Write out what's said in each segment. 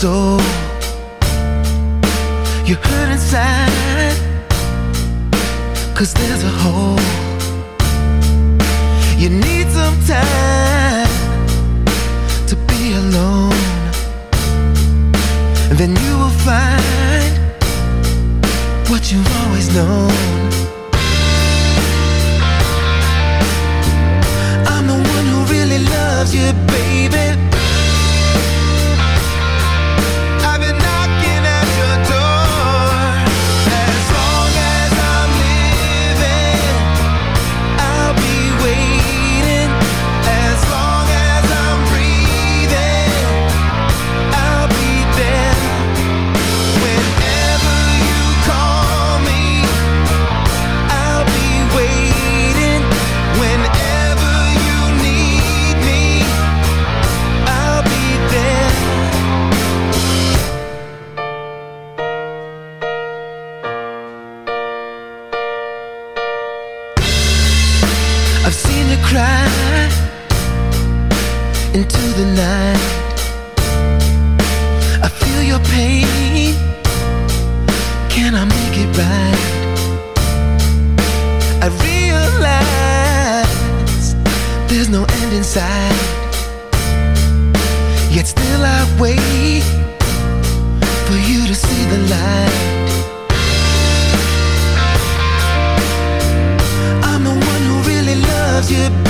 Soul. You hurt inside, cause there's a To cry into the night. I feel your pain. Can I make it right? I realize There's no end in sight. Yet still I wait For you to see the light. loves you.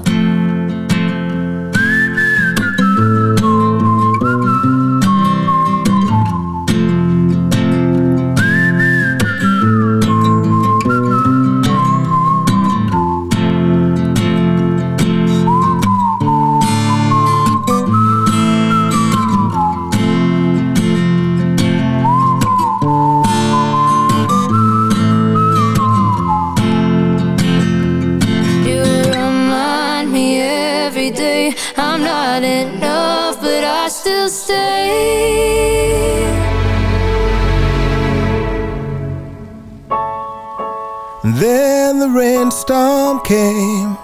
rainstorm came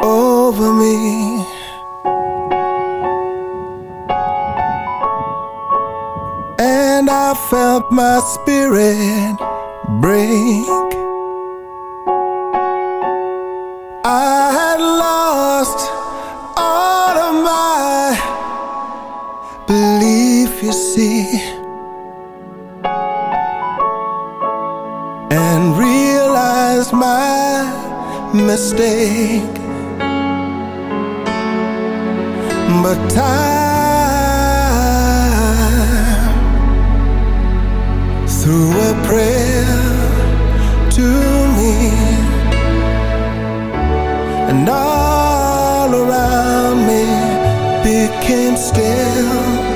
over me. And I felt my spirit break. I had lost all of my belief, you see. was my mistake. But time threw a prayer to me And all around me became still.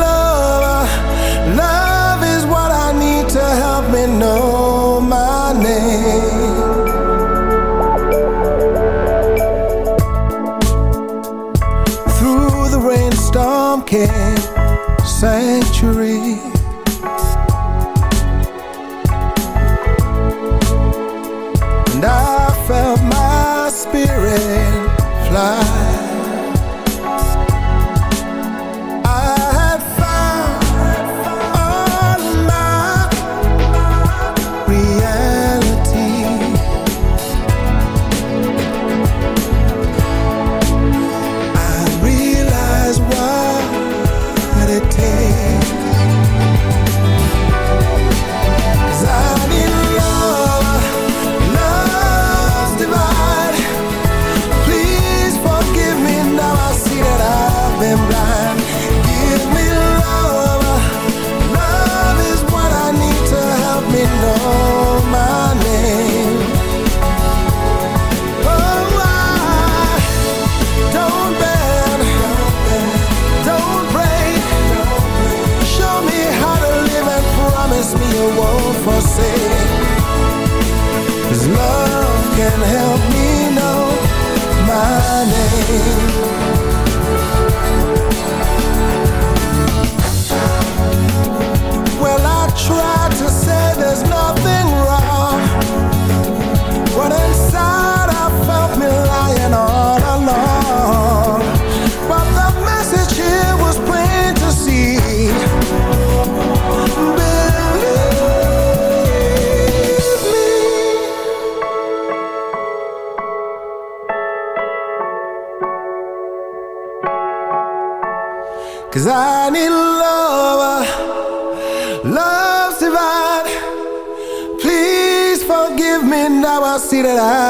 Now. I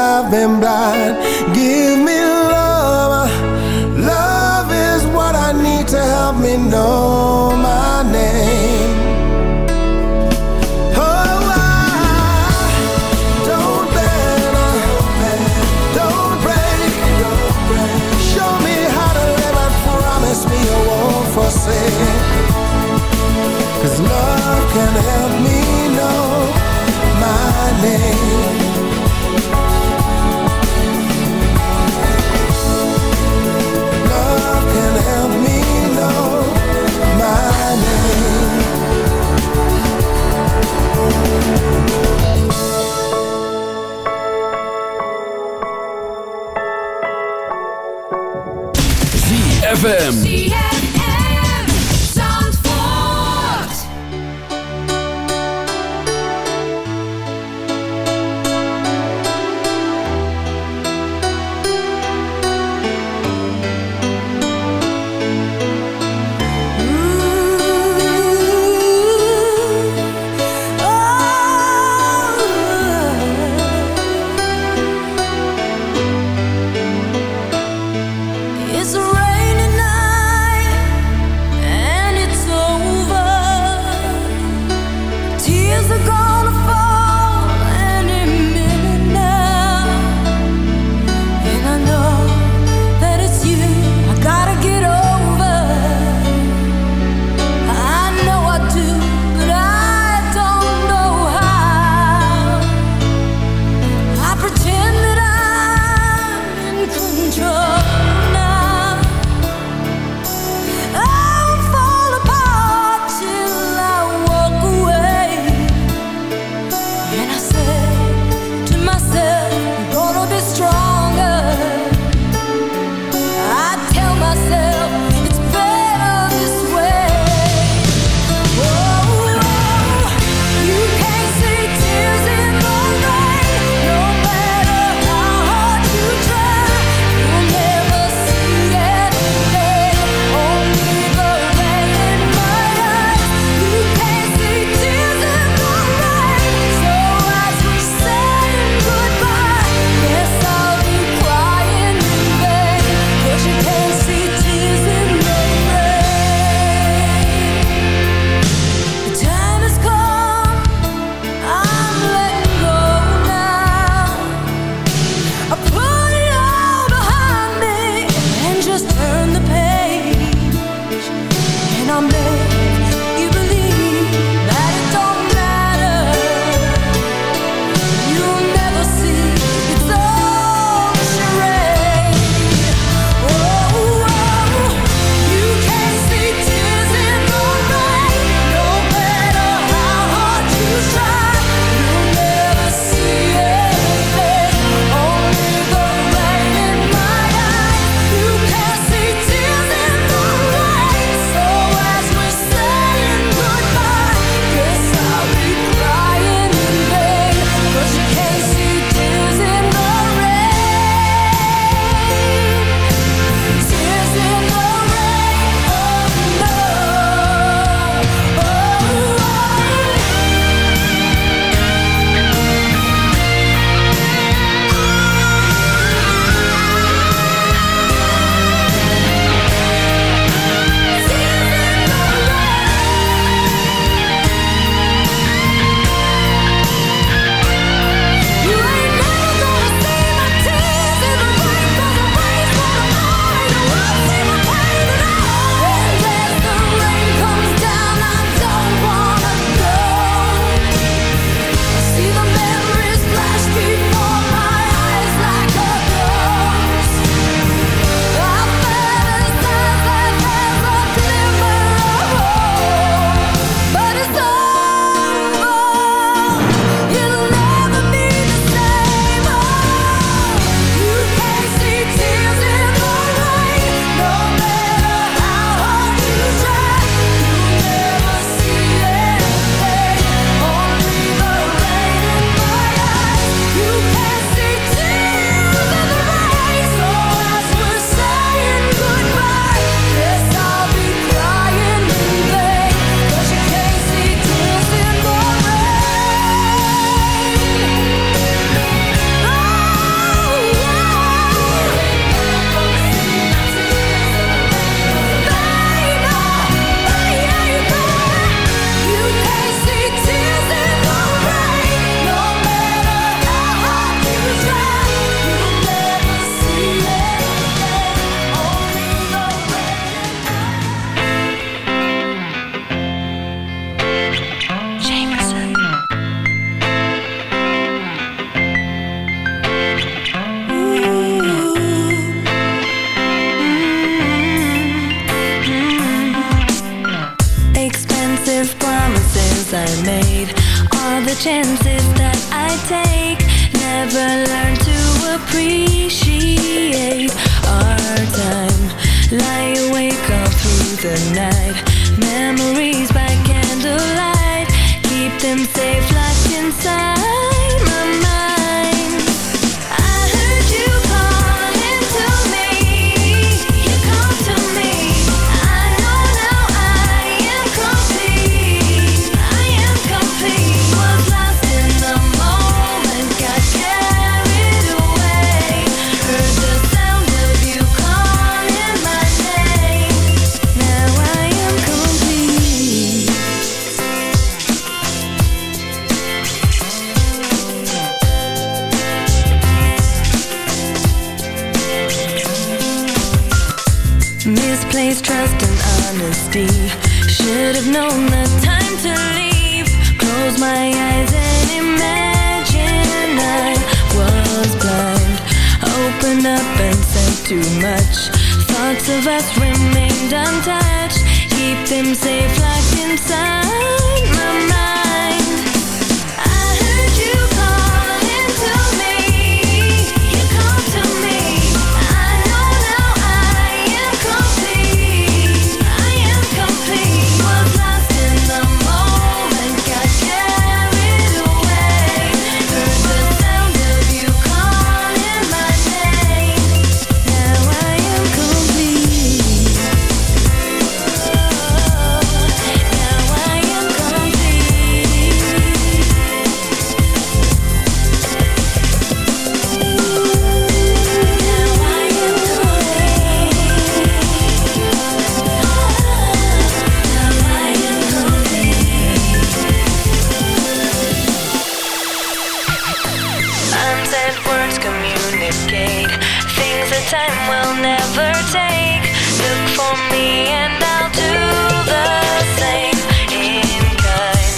been too much. Thoughts of us remained untouched. Keep them safe locked inside my mind. Look for me and I'll do the same in kind.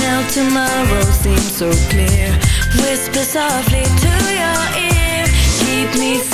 Now tomorrow seems so clear. Whisper softly to your ear. Keep me.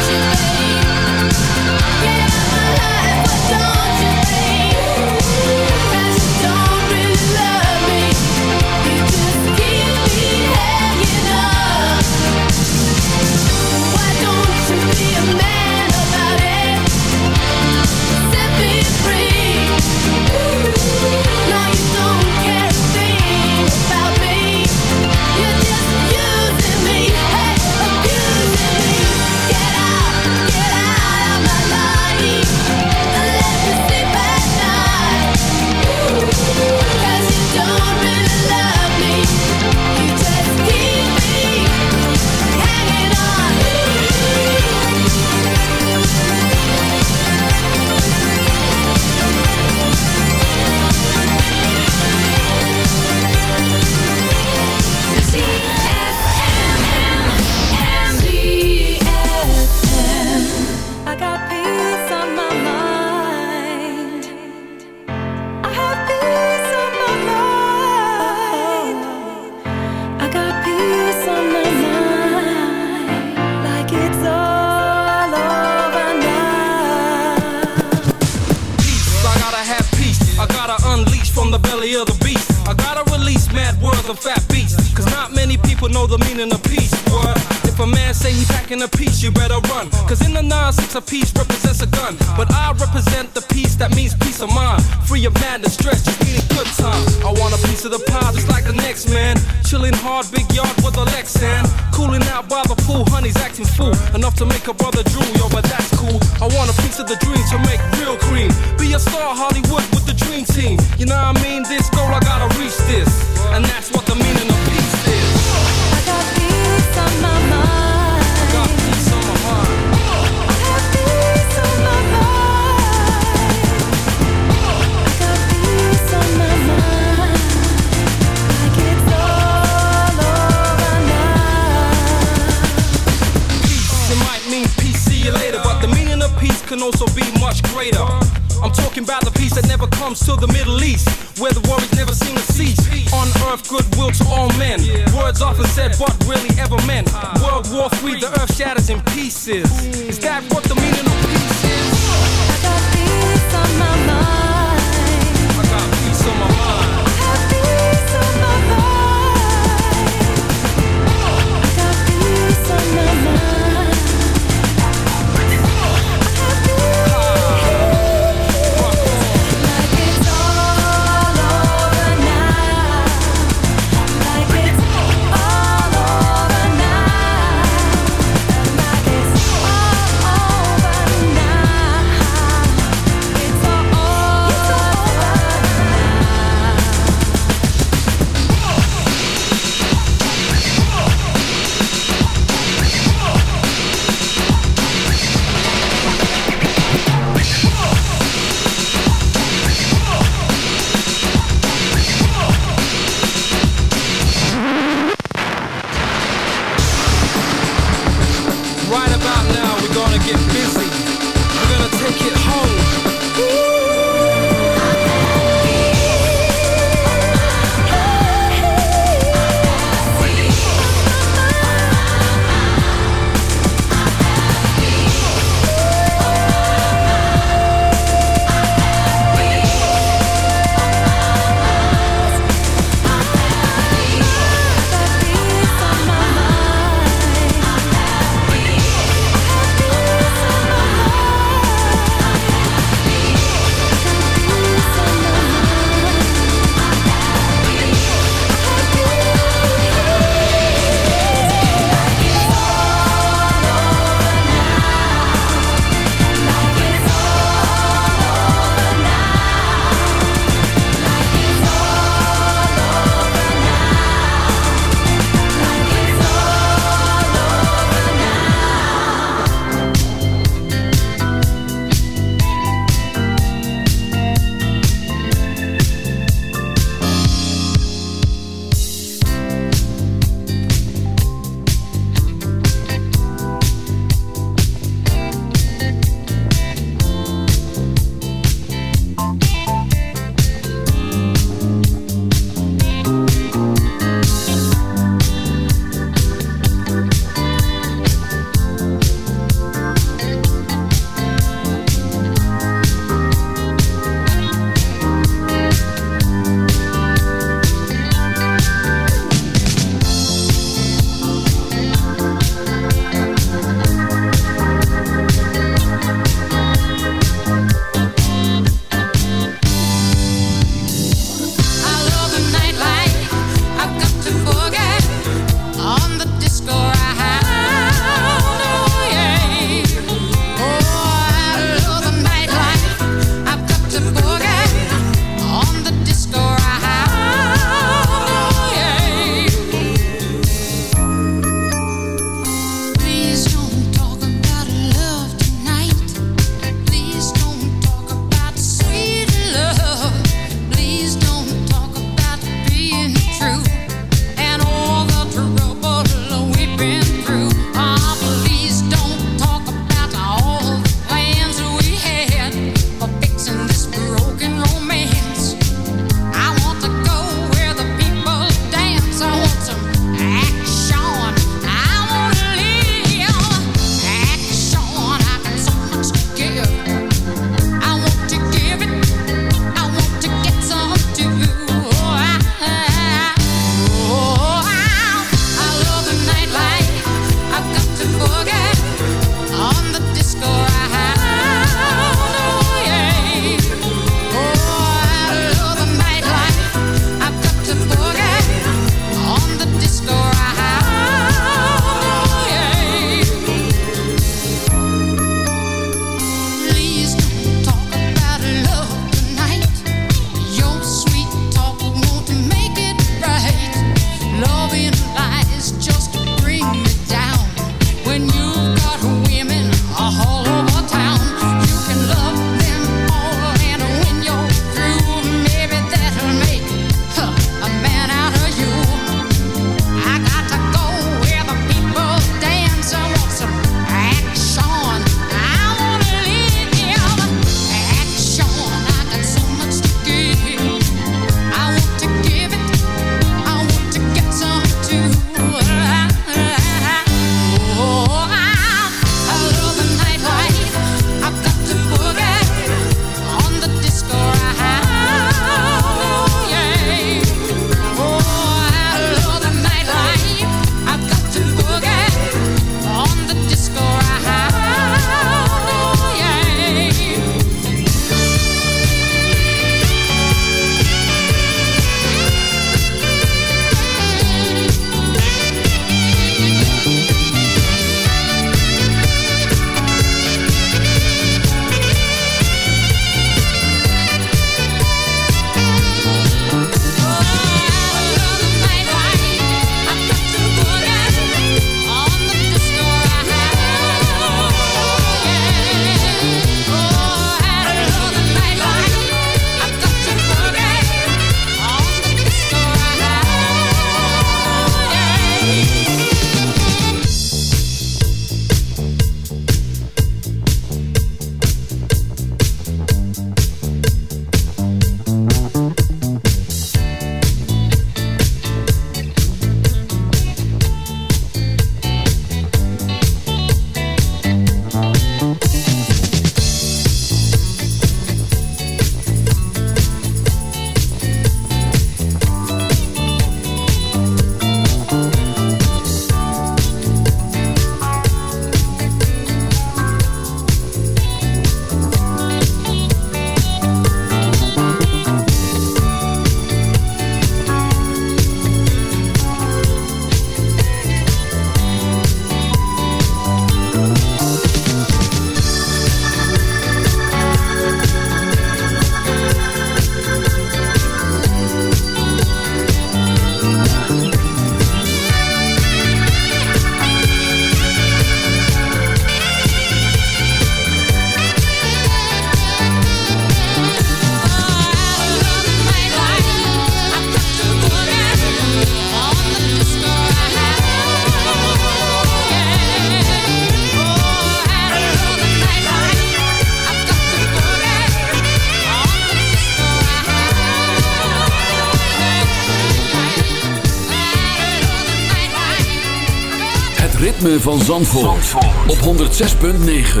Van Zandvoort, op 106.9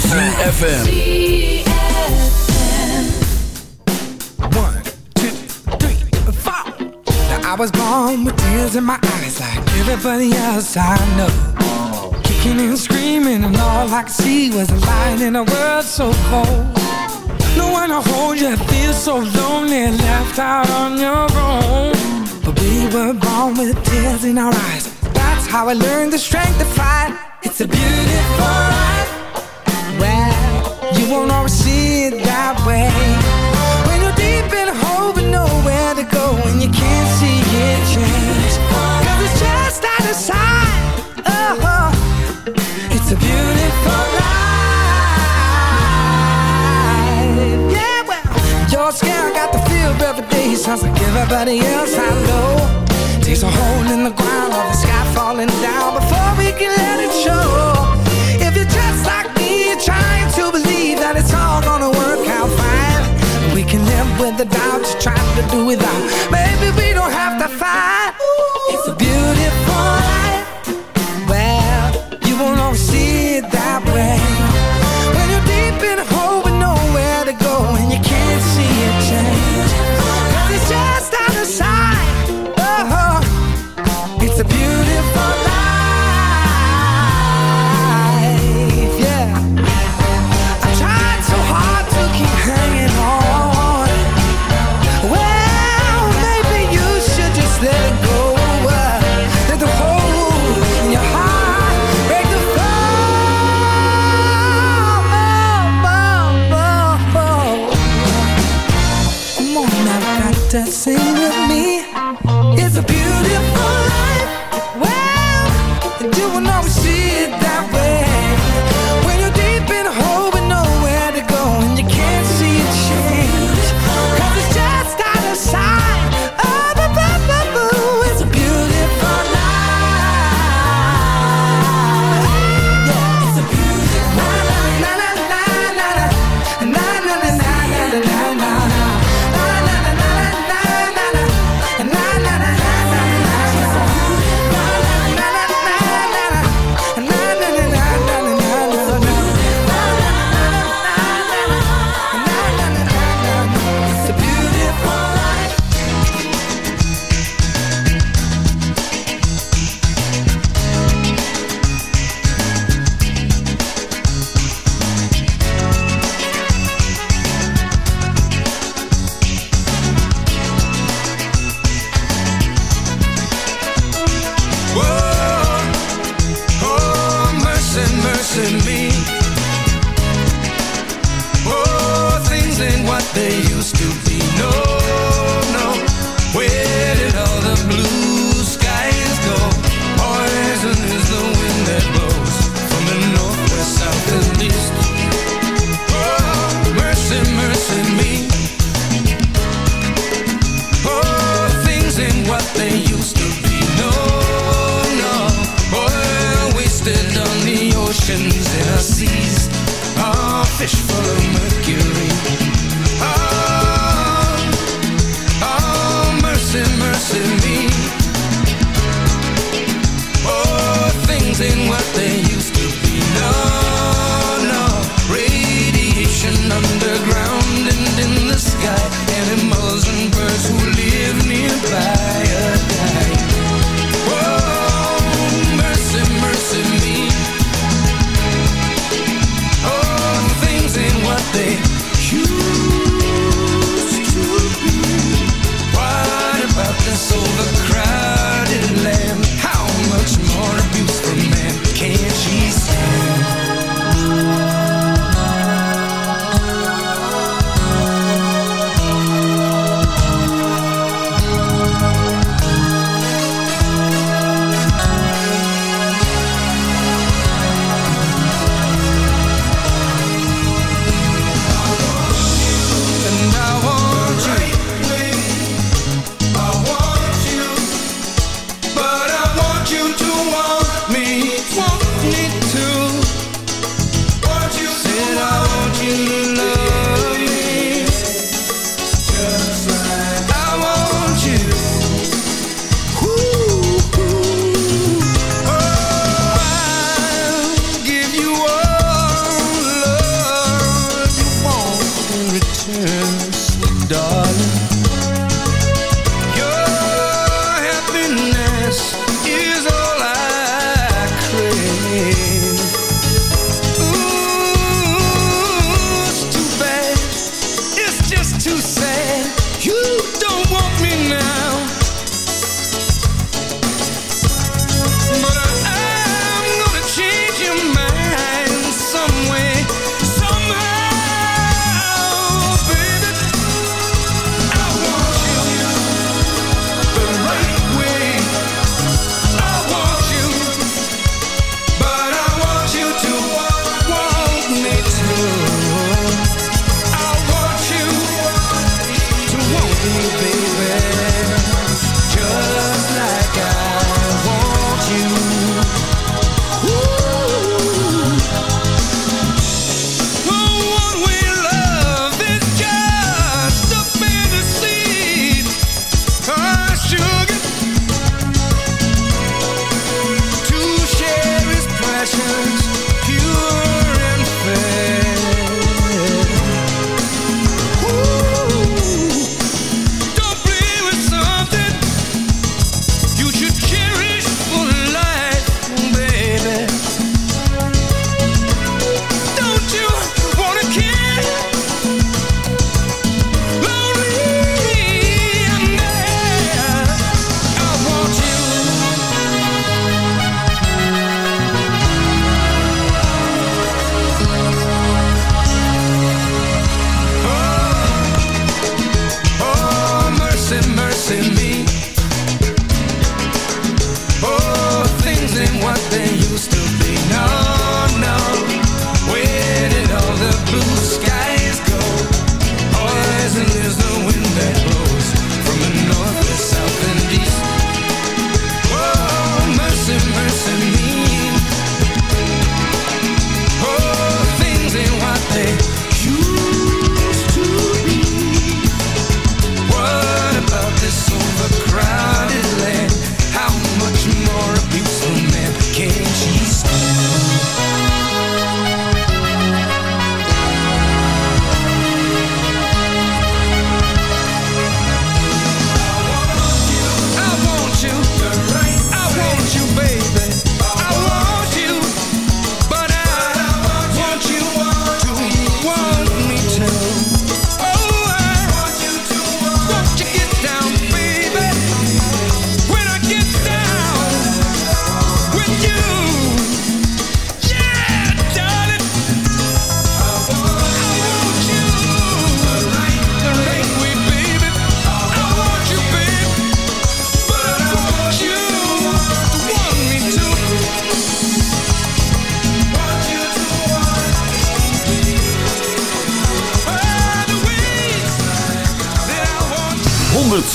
CFFM One, two, three, four. Now I was born with tears in my eyes like everybody else I know. Kicking and screaming and all I could see was a light in a world so cold. No one to hold you, feel so lonely, left out on your own. But we were born with tears in our eyes. How I learned the strength to fight. It's a beautiful life. Well, you won't always see it that way. When you're deep in a hole with nowhere to go and you can't see it change. Cause it's just out of sight. Oh, it's a beautiful life. Yeah, well, you're scared, I got the feel every day. Sounds like everybody else I know. Takes a hole in the ground falling down before we can let it show. If you're just like me, you're trying to believe that it's all gonna work out fine. We can live with the doubt, just trying to do without. Maybe we don't have to fight.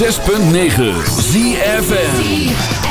106.9 ZFN